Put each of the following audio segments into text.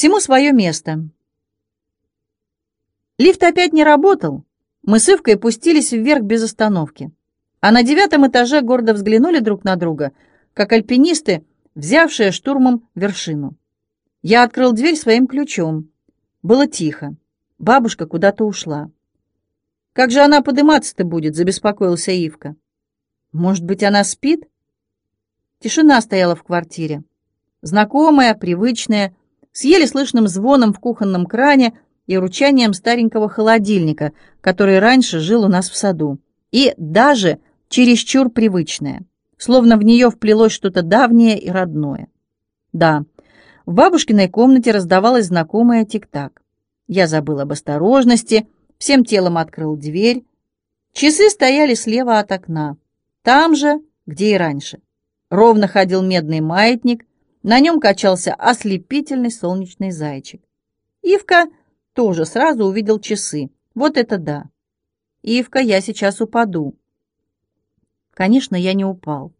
Всему свое место. Лифт опять не работал. Мы с Ивкой пустились вверх без остановки. А на девятом этаже гордо взглянули друг на друга, как альпинисты, взявшие штурмом вершину. Я открыл дверь своим ключом. Было тихо. Бабушка куда-то ушла. «Как же она подыматься-то будет?» — забеспокоился Ивка. «Может быть, она спит?» Тишина стояла в квартире. Знакомая, привычная, с еле слышным звоном в кухонном кране и ручанием старенького холодильника, который раньше жил у нас в саду. И даже чересчур привычная, словно в нее вплелось что-то давнее и родное. Да, в бабушкиной комнате раздавалось знакомое тик-так. Я забыл об осторожности, всем телом открыл дверь. Часы стояли слева от окна, там же, где и раньше. Ровно ходил медный маятник, на нем качался ослепительный солнечный зайчик. Ивка тоже сразу увидел часы. Вот это да. Ивка, я сейчас упаду. Конечно, я не упал.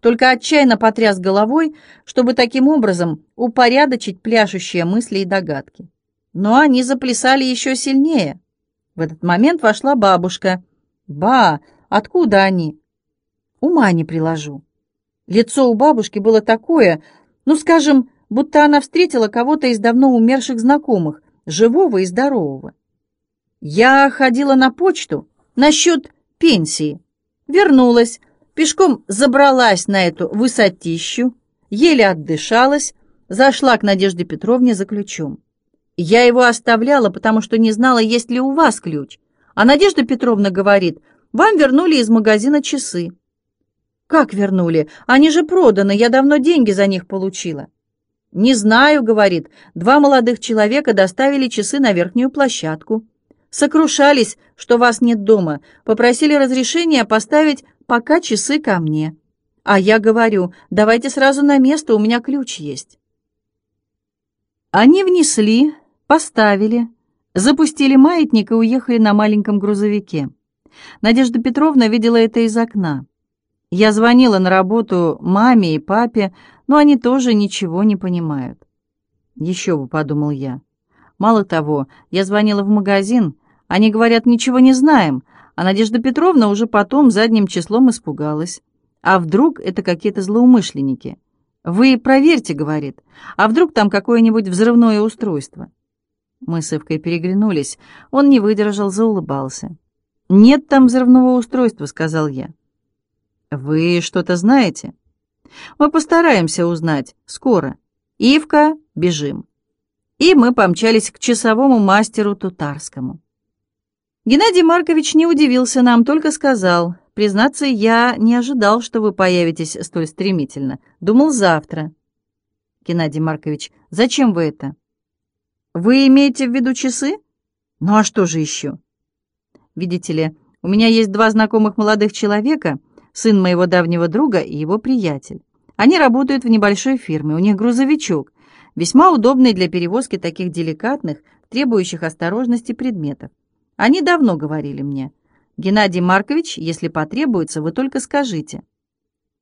Только отчаянно потряс головой, чтобы таким образом упорядочить пляшущие мысли и догадки. Но они заплясали еще сильнее. В этот момент вошла бабушка. «Ба, откуда они?» «Ума не приложу». Лицо у бабушки было такое, ну, скажем, будто она встретила кого-то из давно умерших знакомых, живого и здорового. Я ходила на почту насчет пенсии. Вернулась, пешком забралась на эту высотищу, еле отдышалась, зашла к Надежде Петровне за ключом. Я его оставляла, потому что не знала, есть ли у вас ключ. А Надежда Петровна говорит, вам вернули из магазина часы. «Как вернули? Они же проданы, я давно деньги за них получила». «Не знаю», — говорит, — «два молодых человека доставили часы на верхнюю площадку. Сокрушались, что вас нет дома, попросили разрешения поставить пока часы ко мне. А я говорю, давайте сразу на место, у меня ключ есть». Они внесли, поставили, запустили маятник и уехали на маленьком грузовике. Надежда Петровна видела это из окна. Я звонила на работу маме и папе, но они тоже ничего не понимают. Еще бы, подумал я. Мало того, я звонила в магазин, они говорят, ничего не знаем, а Надежда Петровна уже потом задним числом испугалась. А вдруг это какие-то злоумышленники? Вы проверьте, говорит, а вдруг там какое-нибудь взрывное устройство? Мы с Ивкой переглянулись. Он не выдержал, заулыбался. «Нет там взрывного устройства», — сказал я. «Вы что-то знаете?» «Мы постараемся узнать. Скоро. Ивка, бежим». И мы помчались к часовому мастеру Тутарскому. Геннадий Маркович не удивился нам, только сказал, «Признаться, я не ожидал, что вы появитесь столь стремительно. Думал завтра». Геннадий Маркович, «Зачем вы это?» «Вы имеете в виду часы?» «Ну а что же еще?» «Видите ли, у меня есть два знакомых молодых человека — сын моего давнего друга и его приятель. Они работают в небольшой фирме, у них грузовичок, весьма удобный для перевозки таких деликатных, требующих осторожности предметов. Они давно говорили мне, «Геннадий Маркович, если потребуется, вы только скажите».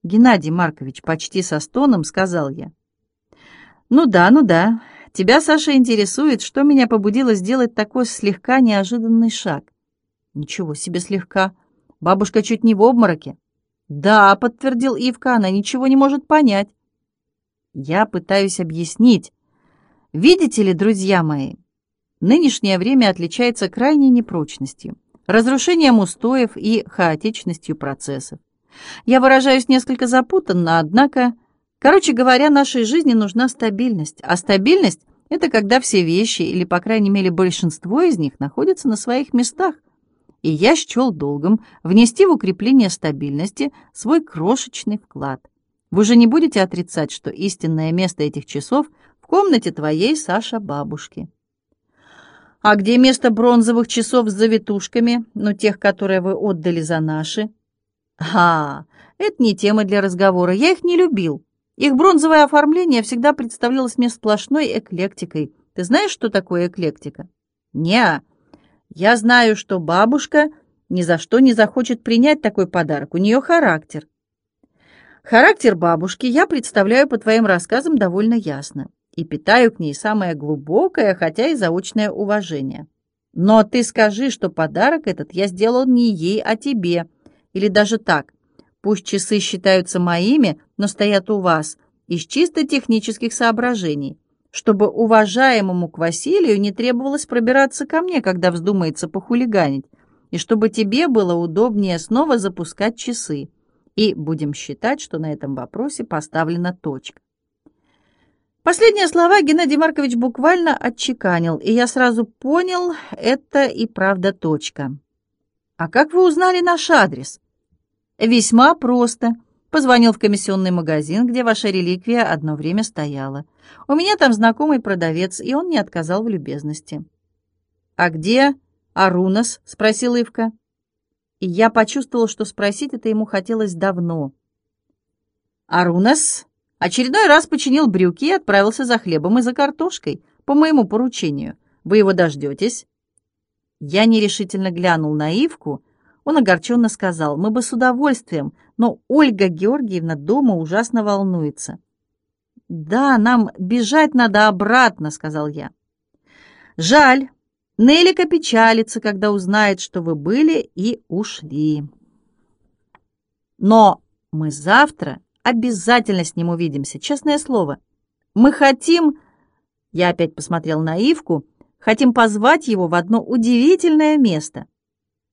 «Геннадий Маркович», почти со стоном сказал я. «Ну да, ну да. Тебя, Саша, интересует, что меня побудило сделать такой слегка неожиданный шаг». «Ничего себе слегка. Бабушка чуть не в обмороке. «Да», — подтвердил Ивка, — «она ничего не может понять». «Я пытаюсь объяснить. Видите ли, друзья мои, нынешнее время отличается крайней непрочностью, разрушением устоев и хаотичностью процессов. Я выражаюсь несколько запутанно, однако, короче говоря, нашей жизни нужна стабильность, а стабильность — это когда все вещи, или, по крайней мере, большинство из них, находятся на своих местах — и я счел долгом внести в укрепление стабильности свой крошечный вклад. Вы же не будете отрицать, что истинное место этих часов в комнате твоей, Саша, бабушки. А где место бронзовых часов с завитушками, ну, тех, которые вы отдали за наши? А, это не тема для разговора, я их не любил. Их бронзовое оформление всегда представлялось мне сплошной эклектикой. Ты знаешь, что такое эклектика? Не, я знаю, что бабушка ни за что не захочет принять такой подарок. У нее характер. Характер бабушки я представляю по твоим рассказам довольно ясно. и питаю к ней самое глубокое, хотя и заочное уважение. Но ты скажи, что подарок этот я сделал не ей, а тебе. Или даже так. Пусть часы считаются моими, но стоят у вас, из чисто технических соображений, чтобы уважаемому к Василию не требовалось пробираться ко мне, когда вздумается похулиганить, и чтобы тебе было удобнее снова запускать часы. И будем считать, что на этом вопросе поставлена точка. Последние слова Геннадий Маркович буквально отчеканил, и я сразу понял, это и правда точка. «А как вы узнали наш адрес?» «Весьма просто. Позвонил в комиссионный магазин, где ваша реликвия одно время стояла. У меня там знакомый продавец, и он не отказал в любезности». «А где Арунас?» — спросил Ивка. И я почувствовал, что спросить это ему хотелось давно. «Арунас Очередной раз починил брюки и отправился за хлебом и за картошкой, по моему поручению. Вы его дождетесь?» Я нерешительно глянул на Ивку. Он огорченно сказал, «Мы бы с удовольствием, но Ольга Георгиевна дома ужасно волнуется». «Да, нам бежать надо обратно», — сказал я. «Жаль. Нелика печалится, когда узнает, что вы были и ушли. Но мы завтра Обязательно с ним увидимся, честное слово. Мы хотим...» Я опять посмотрел на Ивку. «Хотим позвать его в одно удивительное место».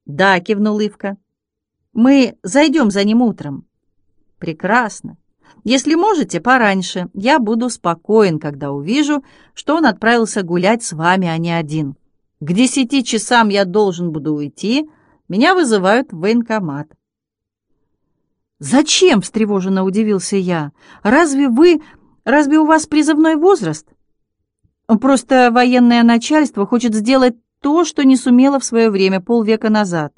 «Да», — кивнул Ивка. «Мы зайдем за ним утром». «Прекрасно. Если можете, пораньше. Я буду спокоен, когда увижу, что он отправился гулять с вами, а не один. К десяти часам я должен буду уйти. Меня вызывают в военкомат. «Зачем?» — встревоженно удивился я. «Разве вы... Разве у вас призывной возраст?» «Просто военное начальство хочет сделать то, что не сумело в свое время, полвека назад.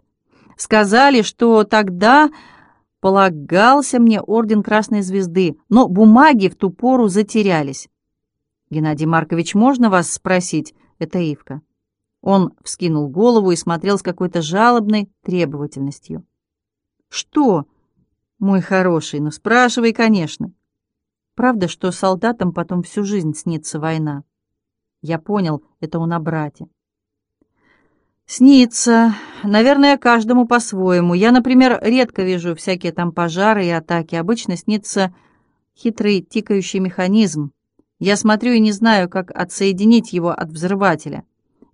Сказали, что тогда полагался мне орден Красной Звезды, но бумаги в ту пору затерялись». «Геннадий Маркович, можно вас спросить?» — это Ивка. Он вскинул голову и смотрел с какой-то жалобной требовательностью. «Что?» «Мой хороший, ну спрашивай, конечно». Правда, что солдатам потом всю жизнь снится война? Я понял, это он о брате. Снится. Наверное, каждому по-своему. Я, например, редко вижу всякие там пожары и атаки. Обычно снится хитрый тикающий механизм. Я смотрю и не знаю, как отсоединить его от взрывателя.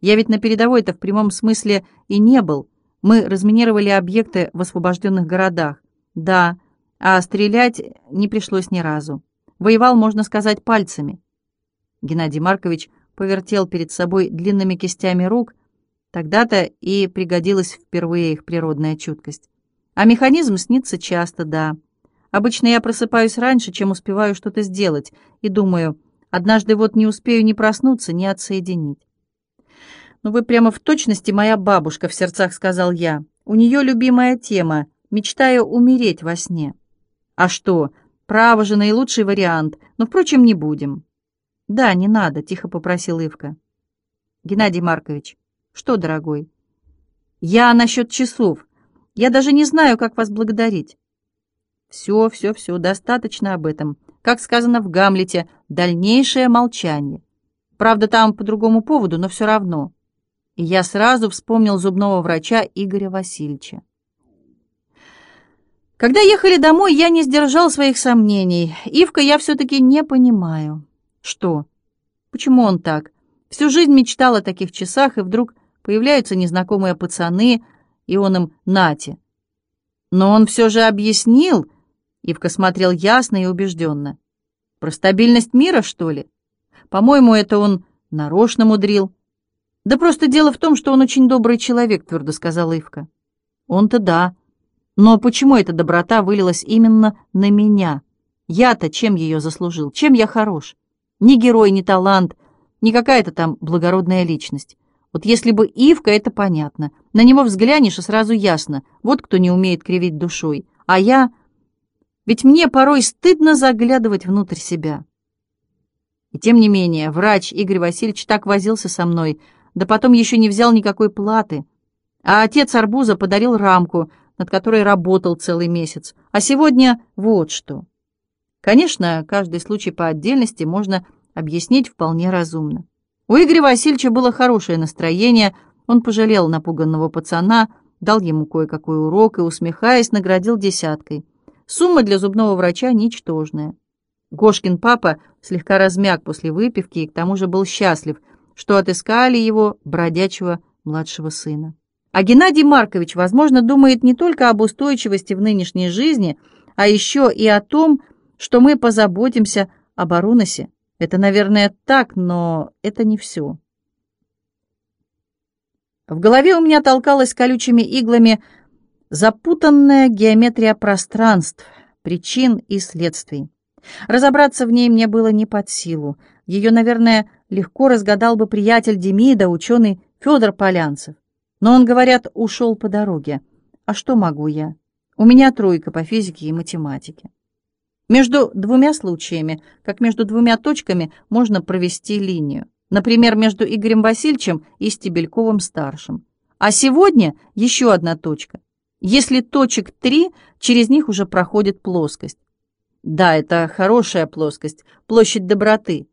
Я ведь на передовой-то в прямом смысле и не был. Мы разминировали объекты в освобожденных городах. Да, а стрелять не пришлось ни разу. Воевал, можно сказать, пальцами. Геннадий Маркович повертел перед собой длинными кистями рук. Тогда-то и пригодилась впервые их природная чуткость. А механизм снится часто, да. Обычно я просыпаюсь раньше, чем успеваю что-то сделать, и думаю, однажды вот не успею ни проснуться, ни отсоединить. «Ну вы прямо в точности моя бабушка», — в сердцах сказал я. «У нее любимая тема Мечтаю умереть во сне. А что, право же наилучший вариант, но, впрочем, не будем. Да, не надо, тихо попросил Ивка. Геннадий Маркович, что, дорогой? Я насчет часов. Я даже не знаю, как вас благодарить. Все, все, все, достаточно об этом. Как сказано в Гамлете, дальнейшее молчание. Правда, там по другому поводу, но все равно. И я сразу вспомнил зубного врача Игоря Васильевича. Когда ехали домой, я не сдержал своих сомнений. Ивка я все-таки не понимаю. Что? Почему он так? Всю жизнь мечтал о таких часах, и вдруг появляются незнакомые пацаны, и он им «нате». Но он все же объяснил, Ивка смотрел ясно и убежденно. Про стабильность мира, что ли? По-моему, это он нарочно мудрил. Да просто дело в том, что он очень добрый человек, твердо сказала Ивка. Он-то да. Но почему эта доброта вылилась именно на меня? Я-то чем ее заслужил? Чем я хорош? Ни герой, ни талант, ни какая-то там благородная личность. Вот если бы Ивка, это понятно. На него взглянешь, и сразу ясно. Вот кто не умеет кривить душой. А я... Ведь мне порой стыдно заглядывать внутрь себя. И тем не менее, врач Игорь Васильевич так возился со мной, да потом еще не взял никакой платы. А отец Арбуза подарил рамку — над которой работал целый месяц. А сегодня вот что. Конечно, каждый случай по отдельности можно Объяснить вполне разумно. У Игоря Васильевича было хорошее настроение, он пожалел напуганного пацана, дал ему кое-какой урок и, усмехаясь, наградил десяткой. Сумма для зубного врача ничтожная. Гошкин папа слегка размяк после выпивки и к тому же был счастлив, что отыскали его бродячего младшего сына. А Геннадий Маркович, возможно, думает не только об устойчивости в нынешней жизни, а еще и о том, что мы позаботимся об Арунасе. Это, наверное, так, но это не все. В голове у меня толкалась колючими иглами запутанная геометрия пространств, причин и следствий. Разобраться в ней мне было не под силу. Ее, наверное, легко разгадал бы приятель Демида, ученый Федор Полянцев. Но он, говорят, ушел по дороге. А что могу я? У меня тройка по физике и математике. Между двумя случаями, как между двумя точками, можно провести линию. Например, между Игорем Васильевичем и Стебельковым-старшим. А сегодня еще одна точка. Если точек три, через них уже проходит плоскость. Да, это хорошая плоскость, площадь доброты.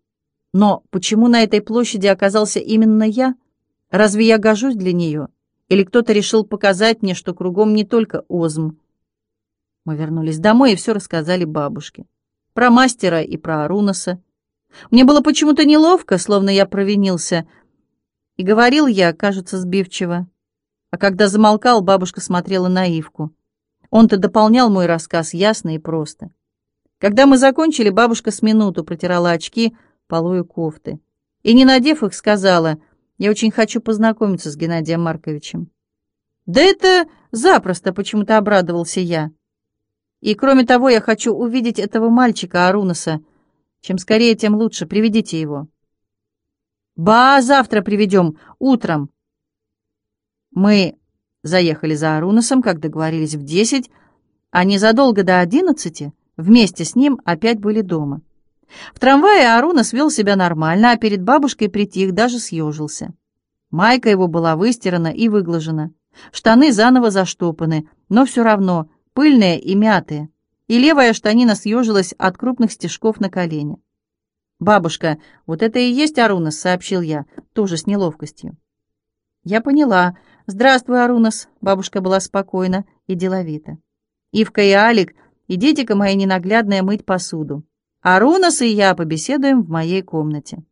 Но почему на этой площади оказался именно я? Разве я гожусь для нее? Или кто-то решил показать мне, что кругом не только озм? Мы вернулись домой и все рассказали бабушке. Про мастера и про Арунаса. Мне было почему-то неловко, словно я провинился. И говорил я, кажется, сбивчиво. А когда замолкал, бабушка смотрела на Ивку. Он-то дополнял мой рассказ ясно и просто. Когда мы закончили, бабушка с минуту протирала очки полою кофты. И, не надев их, сказала, «Я очень хочу познакомиться с Геннадием Марковичем». «Да это запросто!» — почему-то обрадовался я. И кроме того, я хочу увидеть этого мальчика Арунаса. Чем скорее, тем лучше. Приведите его. Ба, завтра приведем, утром. Мы заехали за Арунасом, как договорились, в десять, а незадолго до одиннадцати вместе с ним опять были дома. В трамвае Арунас вел себя нормально, а перед бабушкой притих, даже съежился. Майка его была выстирана и выглажена. Штаны заново заштопаны, но все равно пыльные и мятые, и левая штанина съежилась от крупных стежков на колене. «Бабушка, вот это и есть Арунас», — сообщил я, тоже с неловкостью. «Я поняла. Здравствуй, Арунас», — бабушка была спокойна и деловита. «Ивка и Алик, идите-ка, мои ненаглядные, мыть посуду. Арунас и я побеседуем в моей комнате».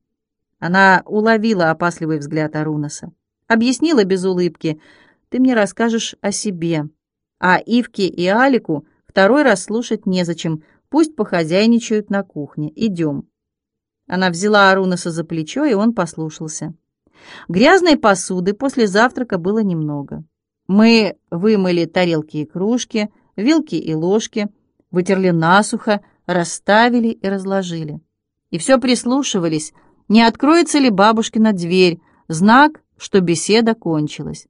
Она уловила опасливый взгляд Арунаса. Объяснила без улыбки. «Ты мне расскажешь о себе, а Ивке и Алику второй раз слушать незачем, пусть похозяйничают на кухне. Идем. Она взяла Арунаса за плечо, и он послушался. Грязной посуды после завтрака было немного. Мы вымыли тарелки и кружки, вилки и ложки, вытерли насухо, расставили и разложили. И все прислушивались, не откроется ли бабушкина дверь, знак, что беседа кончилась.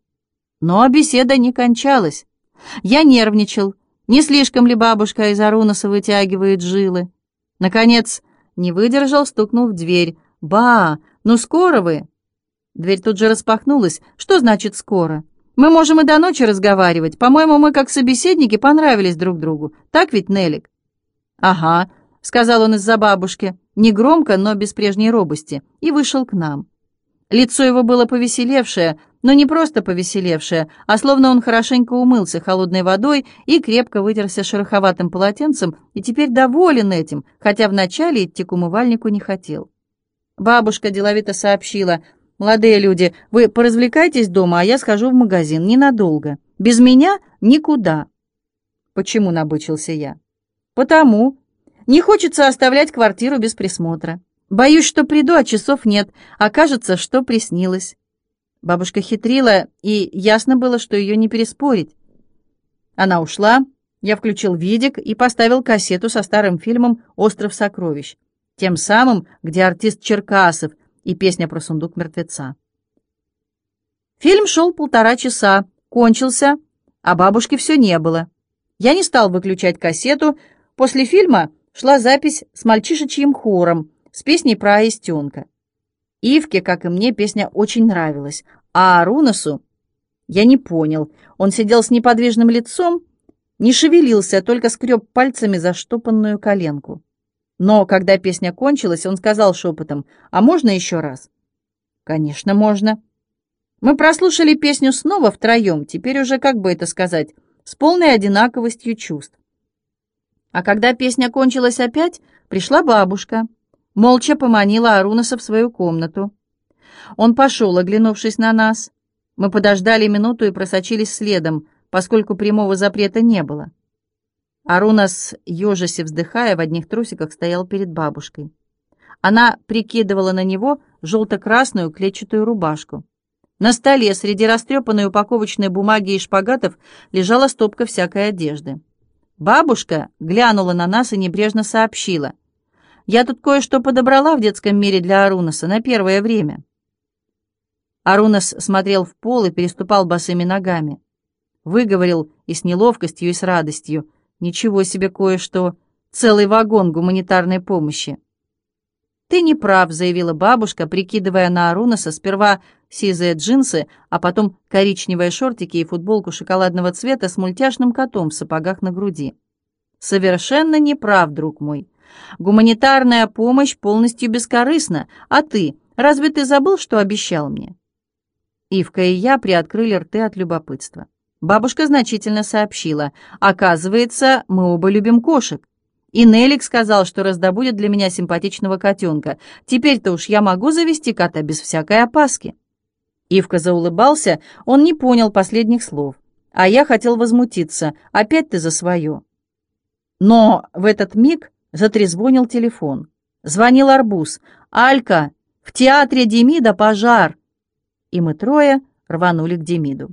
Но беседа не кончалась. Я нервничал. Не слишком ли бабушка из Арунаса вытягивает жилы? Наконец, не выдержал, стукнул в дверь. «Ба, ну скоро вы!» Дверь тут же распахнулась. «Что значит скоро? Мы можем и до ночи разговаривать. По-моему, мы как собеседники понравились друг другу. Так ведь, Нелик?» «Ага», — сказал он из-за бабушки, негромко, но без прежней робости, и вышел к нам. Лицо его было повеселевшее, но не просто повеселевшее, а словно он хорошенько умылся холодной водой и крепко вытерся шероховатым полотенцем и теперь доволен этим, хотя вначале идти к умывальнику не хотел. Бабушка деловито сообщила, «Молодые люди, вы поразвлекайтесь дома, а я схожу в магазин ненадолго. Без меня никуда». «Почему?» — набычился я. «Потому. Не хочется оставлять квартиру без присмотра. Боюсь, что приду, а часов нет, окажется, что приснилось». Бабушка хитрила, и ясно было, что ее не переспорить. Она ушла, я включил видик и поставил кассету со старым фильмом «Остров сокровищ», тем самым, где артист Черкасов и песня про сундук мертвеца. Фильм шел полтора часа, кончился, а бабушки все не было. Я не стал выключать кассету. После фильма шла запись с мальчишечьим хором с песней про аистенка. Ивке, как и мне, песня очень нравилась, а Арунасу я не понял. Он сидел с неподвижным лицом, не шевелился, только скреб пальцами заштопанную коленку. Но когда песня кончилась, он сказал шепотом, «А можно еще раз?» «Конечно, можно». Мы прослушали песню снова втроем, теперь уже, как бы это сказать, с полной одинаковостью чувств. А когда песня кончилась опять, пришла бабушка, молча поманила Арунаса в свою комнату. Он пошел, оглянувшись на нас. Мы подождали минуту и просочились следом, поскольку прямого запрета не было. Арунас, ежеси вздыхая, в одних трусиках стоял перед бабушкой. Она прикидывала на него желто-красную клетчатую рубашку. На столе среди растрепанной упаковочной бумаги и шпагатов лежала стопка всякой одежды. Бабушка глянула на нас и небрежно сообщила. «Я тут кое-что подобрала в детском мире для Арунаса на первое время». Арунас смотрел в пол и переступал босыми ногами. Выговорил и с неловкостью, и с радостью. Ничего себе кое-что. Целый вагон гуманитарной помощи. «Ты не прав», — заявила бабушка, прикидывая на Арунаса сперва сизые джинсы, а потом коричневые шортики и футболку шоколадного цвета с мультяшным котом в сапогах на груди. «Совершенно не прав, друг мой. Гуманитарная помощь полностью бескорыстна, а ты, разве ты забыл, что обещал мне?» Ивка и я приоткрыли рты от любопытства. Бабушка значительно сообщила. «Оказывается, мы оба любим кошек. И Нелик сказал, что раздобудет для меня симпатичного котенка. Теперь-то уж я могу завести кота без всякой опаски». Ивка заулыбался, он не понял последних слов. А я хотел возмутиться. «Опять ты за свое». Но в этот миг затрезвонил телефон. Звонил Арбуз. «Алька, в театре Демида пожар!» И мы трое рванули к Демиду.